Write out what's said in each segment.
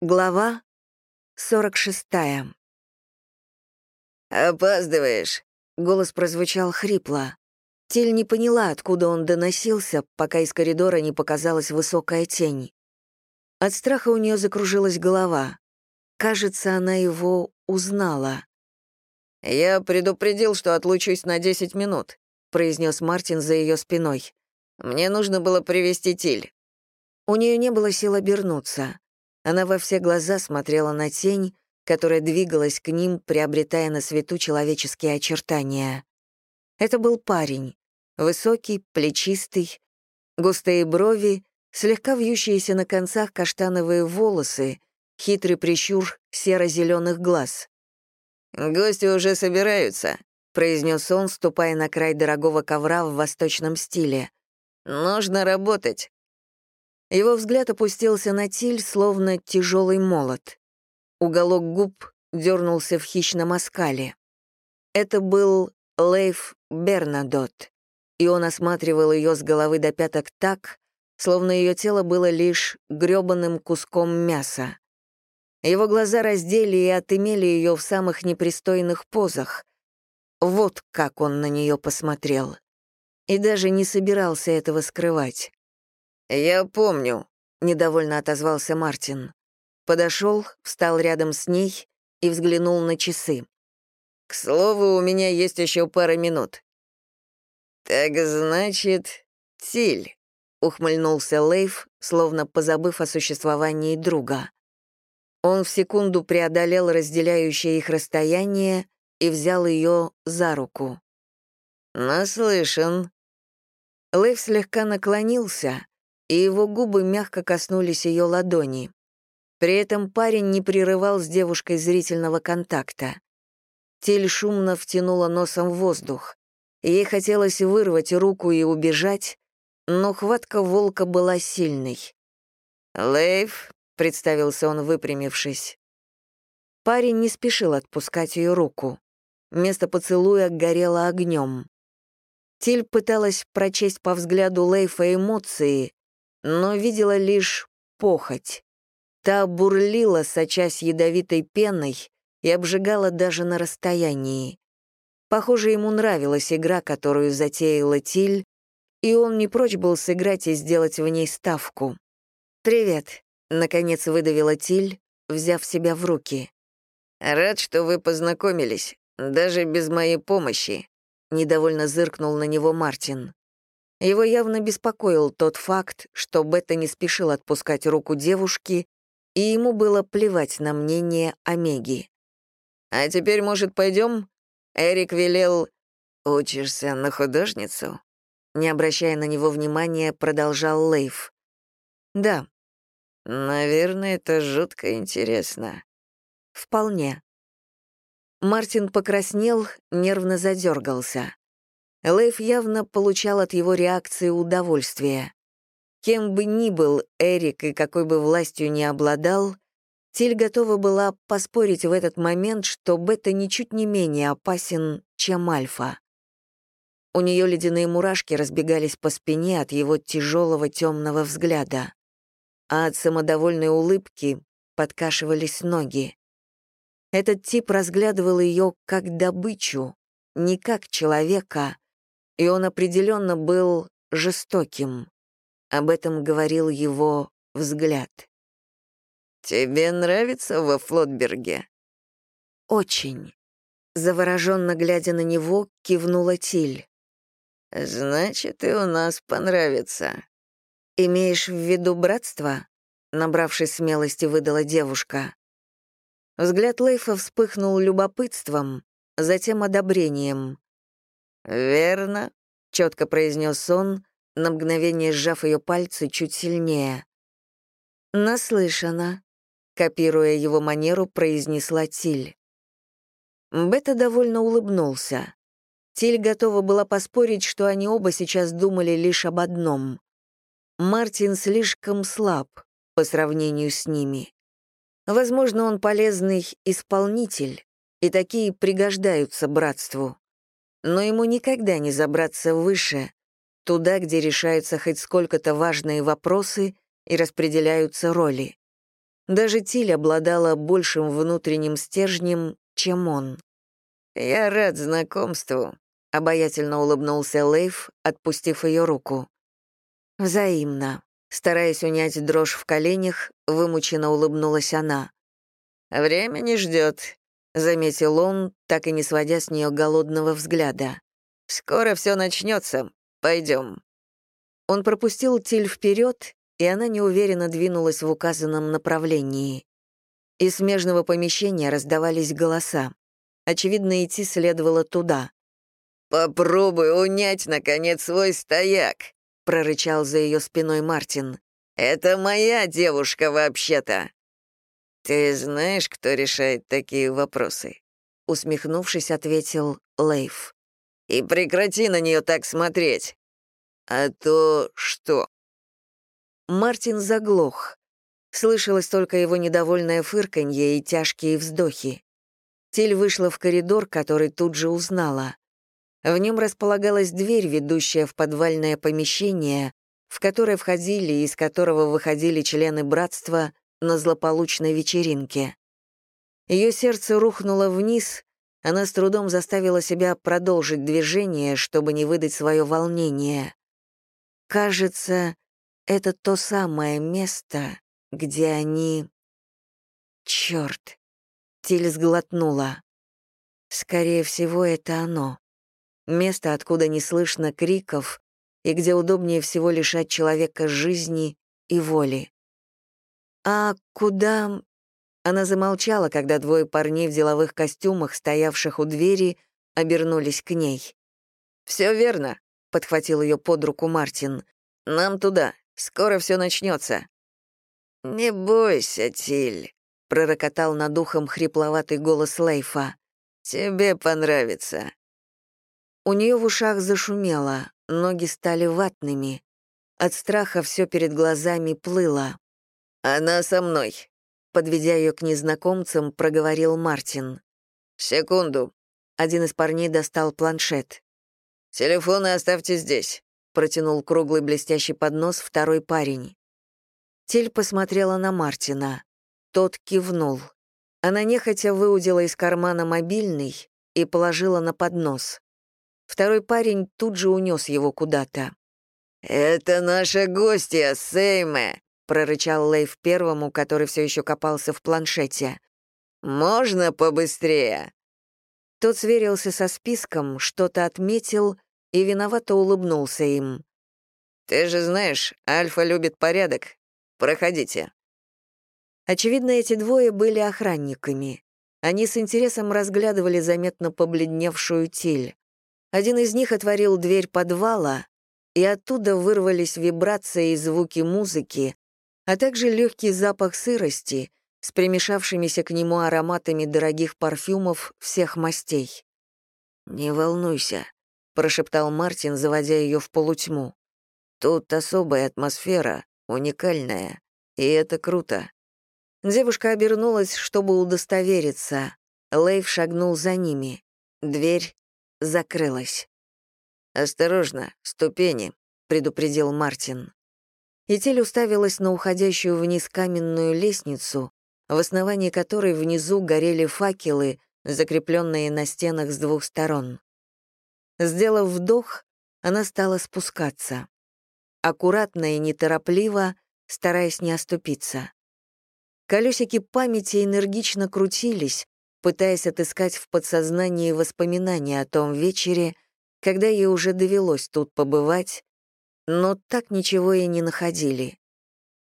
Глава 46. «Опаздываешь», — голос прозвучал хрипло. Тиль не поняла, откуда он доносился, пока из коридора не показалась высокая тень. От страха у нее закружилась голова. Кажется, она его узнала. «Я предупредил, что отлучусь на 10 минут», — произнес Мартин за ее спиной. «Мне нужно было привести Тиль». У нее не было сил обернуться. Она во все глаза смотрела на тень, которая двигалась к ним, приобретая на свету человеческие очертания. Это был парень. Высокий, плечистый, густые брови, слегка вьющиеся на концах каштановые волосы, хитрый прищур серо-зеленых глаз. «Гости уже собираются», — произнес он, ступая на край дорогого ковра в восточном стиле. «Нужно работать». Его взгляд опустился на Тиль, словно тяжелый молот. Уголок губ дернулся в хищном оскале. Это был Лейф Бернадот, и он осматривал ее с головы до пяток так, словно ее тело было лишь грёбаным куском мяса. Его глаза раздели и отымели ее в самых непристойных позах. Вот как он на нее посмотрел. И даже не собирался этого скрывать. «Я помню», — недовольно отозвался Мартин. Подошел, встал рядом с ней и взглянул на часы. «К слову, у меня есть еще пара минут». «Так значит, Тиль», — ухмыльнулся Лейв, словно позабыв о существовании друга. Он в секунду преодолел разделяющее их расстояние и взял ее за руку. «Наслышан». Лейв слегка наклонился, и его губы мягко коснулись ее ладони. При этом парень не прерывал с девушкой зрительного контакта. Тель шумно втянула носом в воздух. Ей хотелось вырвать руку и убежать, но хватка волка была сильной. «Лейв», — представился он, выпрямившись. Парень не спешил отпускать ее руку. Место поцелуя горело огнем. Тиль пыталась прочесть по взгляду Лейфа эмоции, но видела лишь похоть. Та бурлила, сочась ядовитой пеной, и обжигала даже на расстоянии. Похоже, ему нравилась игра, которую затеяла Тиль, и он не прочь был сыграть и сделать в ней ставку. «Привет», — наконец выдавила Тиль, взяв себя в руки. «Рад, что вы познакомились, даже без моей помощи», — недовольно зыркнул на него Мартин. Его явно беспокоил тот факт, что Бетта не спешил отпускать руку девушки, и ему было плевать на мнение Омеги. «А теперь, может, пойдем? Эрик велел... Учишься на художницу?» Не обращая на него внимания, продолжал Лейв. «Да». «Наверное, это жутко интересно». «Вполне». Мартин покраснел, нервно задергался. Лейв явно получал от его реакции удовольствие. Кем бы ни был Эрик и какой бы властью ни обладал, Тиль готова была поспорить в этот момент, что Бета ничуть не менее опасен, чем Альфа. У нее ледяные мурашки разбегались по спине от его тяжелого темного взгляда, а от самодовольной улыбки подкашивались ноги. Этот тип разглядывал ее как добычу, не как человека, и он определенно был жестоким. Об этом говорил его взгляд. «Тебе нравится во Флотберге?» «Очень». Завороженно глядя на него, кивнула Тиль. «Значит, и у нас понравится». «Имеешь в виду братство?» Набравшись смелости, выдала девушка. Взгляд Лейфа вспыхнул любопытством, затем одобрением. «Верно», — четко произнес он, на мгновение сжав ее пальцы чуть сильнее. «Наслышана», — копируя его манеру, произнесла Тиль. Бета довольно улыбнулся. Тиль готова была поспорить, что они оба сейчас думали лишь об одном. Мартин слишком слаб по сравнению с ними. Возможно, он полезный исполнитель, и такие пригождаются братству. Но ему никогда не забраться выше, туда, где решаются хоть сколько-то важные вопросы и распределяются роли. Даже Тиль обладала большим внутренним стержнем, чем он. «Я рад знакомству», — обаятельно улыбнулся Лейв, отпустив ее руку. «Взаимно». Стараясь унять дрожь в коленях, вымученно улыбнулась она. «Время не ждет», — заметил он, так и не сводя с нее голодного взгляда. «Скоро все начнется. Пойдем». Он пропустил Тиль вперед, и она неуверенно двинулась в указанном направлении. Из смежного помещения раздавались голоса. Очевидно, идти следовало туда. «Попробуй унять, наконец, свой стояк», — прорычал за ее спиной Мартин. «Это моя девушка, вообще-то». «Ты знаешь, кто решает такие вопросы?» Усмехнувшись, ответил Лейф. «И прекрати на нее так смотреть. А то что?» Мартин заглох. Слышалось только его недовольное фырканье и тяжкие вздохи. Тиль вышла в коридор, который тут же узнала. В нем располагалась дверь, ведущая в подвальное помещение, в которое входили и из которого выходили члены братства на злополучной вечеринке. Ее сердце рухнуло вниз, она с трудом заставила себя продолжить движение, чтобы не выдать свое волнение. Кажется, это то самое место, где они... Черт! Тиль сглотнула. Скорее всего, это оно. Место, откуда не слышно криков и где удобнее всего лишать человека жизни и воли. «А куда...» Она замолчала, когда двое парней в деловых костюмах, стоявших у двери, обернулись к ней. «Все верно», — подхватил ее под руку Мартин. «Нам туда. Скоро все начнется. «Не бойся, Тиль», — пророкотал над ухом хрипловатый голос Лейфа. «Тебе понравится». У нее в ушах зашумело, ноги стали ватными. От страха все перед глазами плыло. «Она со мной», — подведя ее к незнакомцам, проговорил Мартин. «Секунду». Один из парней достал планшет. «Телефоны оставьте здесь протянул круглый блестящий поднос второй парень. Тель посмотрела на Мартина. Тот кивнул. Она нехотя выудила из кармана мобильный и положила на поднос. Второй парень тут же унес его куда-то. «Это наша гостья, Сейме!» — прорычал Лейв первому, который все еще копался в планшете. «Можно побыстрее?» Тот сверился со списком, что-то отметил и виновато улыбнулся им. «Ты же знаешь, Альфа любит порядок. Проходите». Очевидно, эти двое были охранниками. Они с интересом разглядывали заметно побледневшую Тиль. Один из них отворил дверь подвала, и оттуда вырвались вибрации и звуки музыки, а также легкий запах сырости с примешавшимися к нему ароматами дорогих парфюмов всех мастей. «Не волнуйся», прошептал Мартин, заводя ее в полутьму. Тут особая атмосфера, уникальная, и это круто. Девушка обернулась, чтобы удостовериться. Лейв шагнул за ними. Дверь закрылась. «Осторожно, ступени», — предупредил Мартин. Этель уставилась на уходящую вниз каменную лестницу, в основании которой внизу горели факелы, закрепленные на стенах с двух сторон. Сделав вдох, она стала спускаться. Аккуратно и неторопливо, стараясь не оступиться. Колесики памяти энергично крутились, пытаясь отыскать в подсознании воспоминания о том вечере, когда ей уже довелось тут побывать, но так ничего и не находили.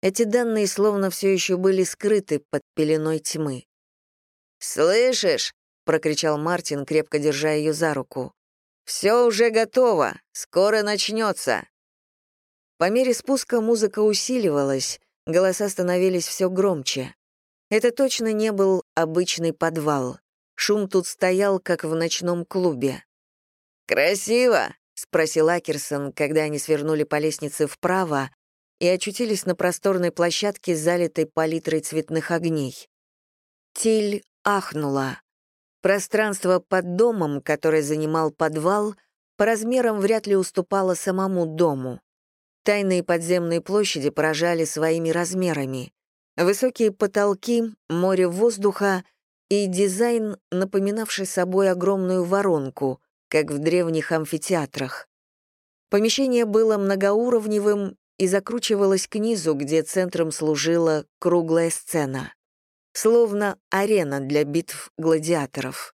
Эти данные словно все еще были скрыты под пеленой тьмы. «Слышишь?» — прокричал Мартин, крепко держа ее за руку. «Все уже готово, скоро начнется». По мере спуска музыка усиливалась, голоса становились все громче. Это точно не был обычный подвал. Шум тут стоял, как в ночном клубе. «Красиво?» — спросил Акерсон, когда они свернули по лестнице вправо и очутились на просторной площадке, залитой палитрой цветных огней. Тиль ахнула. Пространство под домом, которое занимал подвал, по размерам вряд ли уступало самому дому. Тайные подземные площади поражали своими размерами. Высокие потолки, море воздуха и дизайн, напоминавший собой огромную воронку, как в древних амфитеатрах. Помещение было многоуровневым и закручивалось к низу, где центром служила круглая сцена. Словно арена для битв гладиаторов.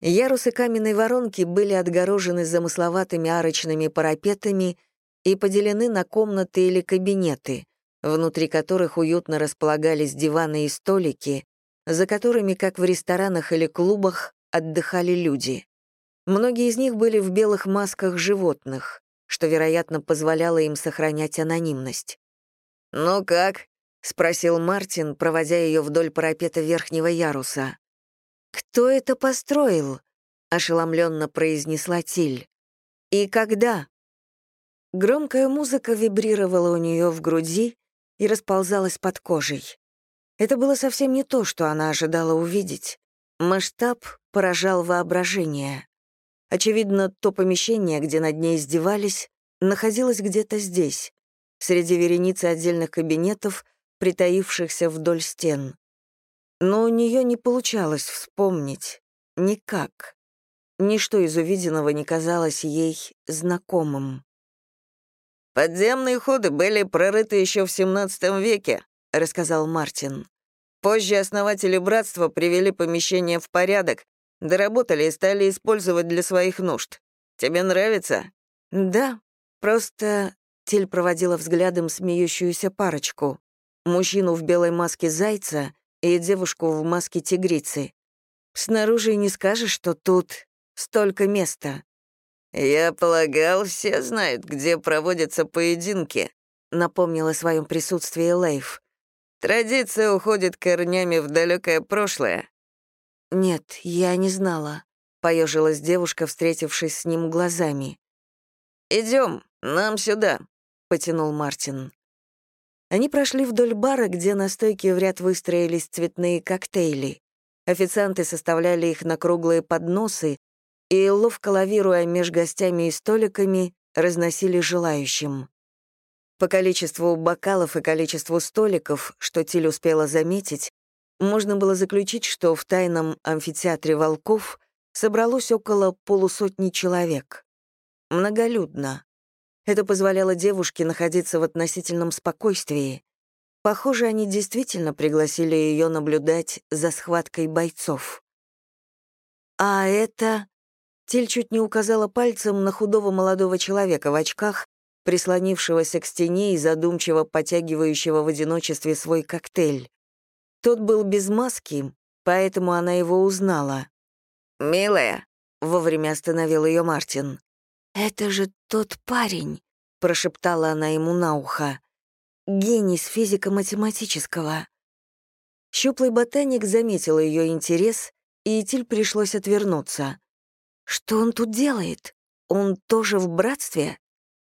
Ярусы каменной воронки были отгорожены замысловатыми арочными парапетами и поделены на комнаты или кабинеты, внутри которых уютно располагались диваны и столики, за которыми, как в ресторанах или клубах, отдыхали люди. Многие из них были в белых масках животных, что, вероятно, позволяло им сохранять анонимность. «Ну как?» — спросил Мартин, проводя ее вдоль парапета верхнего яруса. «Кто это построил?» — ошеломленно произнесла Тиль. «И когда?» Громкая музыка вибрировала у нее в груди и расползалась под кожей. Это было совсем не то, что она ожидала увидеть. Масштаб поражал воображение. Очевидно, то помещение, где над ней издевались, находилось где-то здесь, среди вереницы отдельных кабинетов, притаившихся вдоль стен но у нее не получалось вспомнить. Никак. Ничто из увиденного не казалось ей знакомым. «Подземные ходы были прорыты еще в XVII веке», — рассказал Мартин. «Позже основатели братства привели помещение в порядок, доработали и стали использовать для своих нужд. Тебе нравится?» «Да, просто...» — Тель проводила взглядом смеющуюся парочку. Мужчину в белой маске зайца и девушку в маске тигрицы. Снаружи не скажешь, что тут столько места. «Я полагал, все знают, где проводятся поединки», — напомнил о своем присутствии Лейф. «Традиция уходит корнями в далекое прошлое». «Нет, я не знала», — поежилась девушка, встретившись с ним глазами. Идем, нам сюда», — потянул Мартин. Они прошли вдоль бара, где на стойке в ряд выстроились цветные коктейли. Официанты составляли их на круглые подносы и, ловко лавируя меж гостями и столиками, разносили желающим. По количеству бокалов и количеству столиков, что Тиль успела заметить, можно было заключить, что в тайном амфитеатре волков собралось около полусотни человек. Многолюдно. Это позволяло девушке находиться в относительном спокойствии. Похоже, они действительно пригласили ее наблюдать за схваткой бойцов. А это... Тиль чуть не указала пальцем на худого молодого человека в очках, прислонившегося к стене и задумчиво потягивающего в одиночестве свой коктейль. Тот был без маски, поэтому она его узнала. «Милая», — вовремя остановил ее Мартин, «Это же тот парень», — прошептала она ему на ухо. «Гений с физико-математического». Щуплый ботаник заметил ее интерес, и Тиль пришлось отвернуться. «Что он тут делает? Он тоже в братстве?»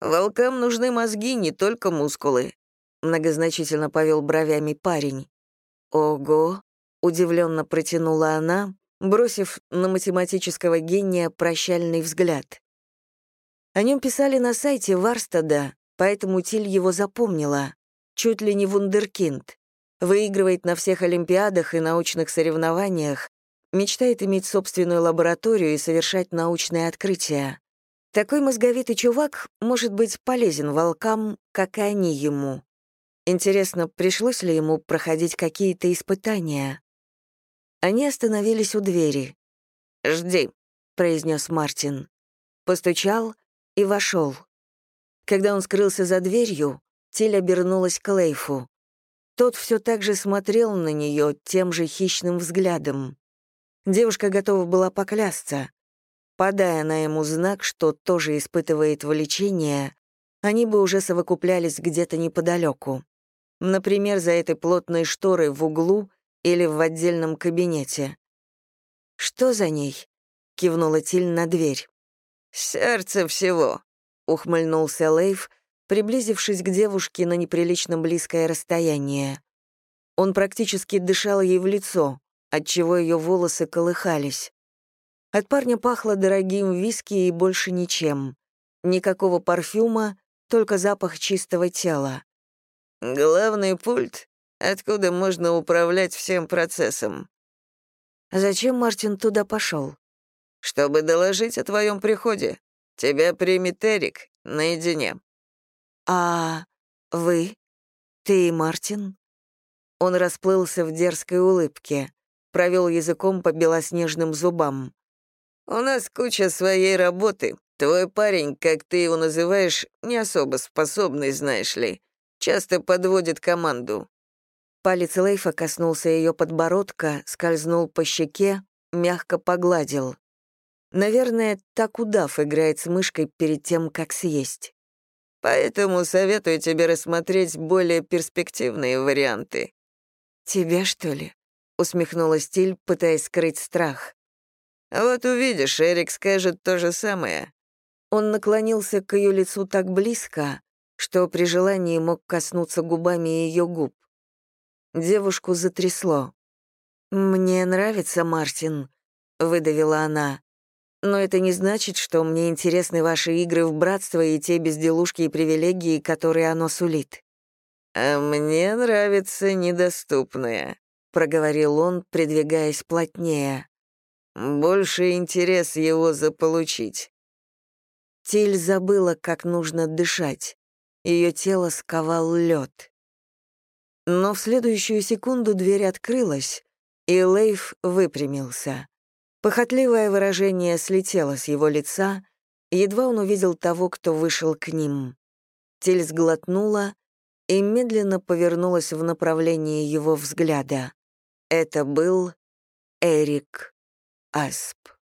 «Волкам нужны мозги, не только мускулы», — многозначительно повел бровями парень. «Ого!» — удивленно протянула она, бросив на математического гения прощальный взгляд. О нем писали на сайте Варстада, поэтому Тиль его запомнила. Чуть ли не вундеркинд. Выигрывает на всех олимпиадах и научных соревнованиях, мечтает иметь собственную лабораторию и совершать научные открытия. Такой мозговитый чувак может быть полезен волкам, как и они ему. Интересно, пришлось ли ему проходить какие-то испытания? Они остановились у двери. «Жди», — произнес Мартин. Постучал, и вошел. Когда он скрылся за дверью, Тиль обернулась к Лейфу. Тот все так же смотрел на нее тем же хищным взглядом. Девушка готова была поклясться. Подая на ему знак, что тоже испытывает влечение, они бы уже совокуплялись где-то неподалеку. Например, за этой плотной шторой в углу или в отдельном кабинете. «Что за ней?» — кивнула Тиль на дверь. «Сердце всего», — ухмыльнулся Лейв, приблизившись к девушке на неприлично близкое расстояние. Он практически дышал ей в лицо, отчего ее волосы колыхались. От парня пахло дорогим виски и больше ничем. Никакого парфюма, только запах чистого тела. «Главный пульт откуда можно управлять всем процессом. Зачем Мартин туда пошел? Чтобы доложить о твоем приходе. Тебя примет Эрик наедине. А вы? Ты и Мартин? Он расплылся в дерзкой улыбке, провел языком по белоснежным зубам. «У нас куча своей работы. Твой парень, как ты его называешь, не особо способный, знаешь ли. Часто подводит команду. Палец Лейфа коснулся ее подбородка, скользнул по щеке, мягко погладил. Наверное, так удав играет с мышкой перед тем, как съесть. Поэтому советую тебе рассмотреть более перспективные варианты. «Тебя, что ли?» — усмехнулась Тиль, пытаясь скрыть страх. «Вот увидишь, Эрик скажет то же самое». Он наклонился к ее лицу так близко, что при желании мог коснуться губами ее губ. Девушку затрясло. «Мне нравится Мартин», — выдавила она. «Но это не значит, что мне интересны ваши игры в братство и те безделушки и привилегии, которые оно сулит». «А мне нравится недоступное», — проговорил он, придвигаясь плотнее. «Больше интерес его заполучить». Тиль забыла, как нужно дышать. Ее тело сковал лед. Но в следующую секунду дверь открылась, и Лейф выпрямился. Похотливое выражение слетело с его лица, едва он увидел того, кто вышел к ним. Тель сглотнула и медленно повернулась в направлении его взгляда. Это был Эрик Асп.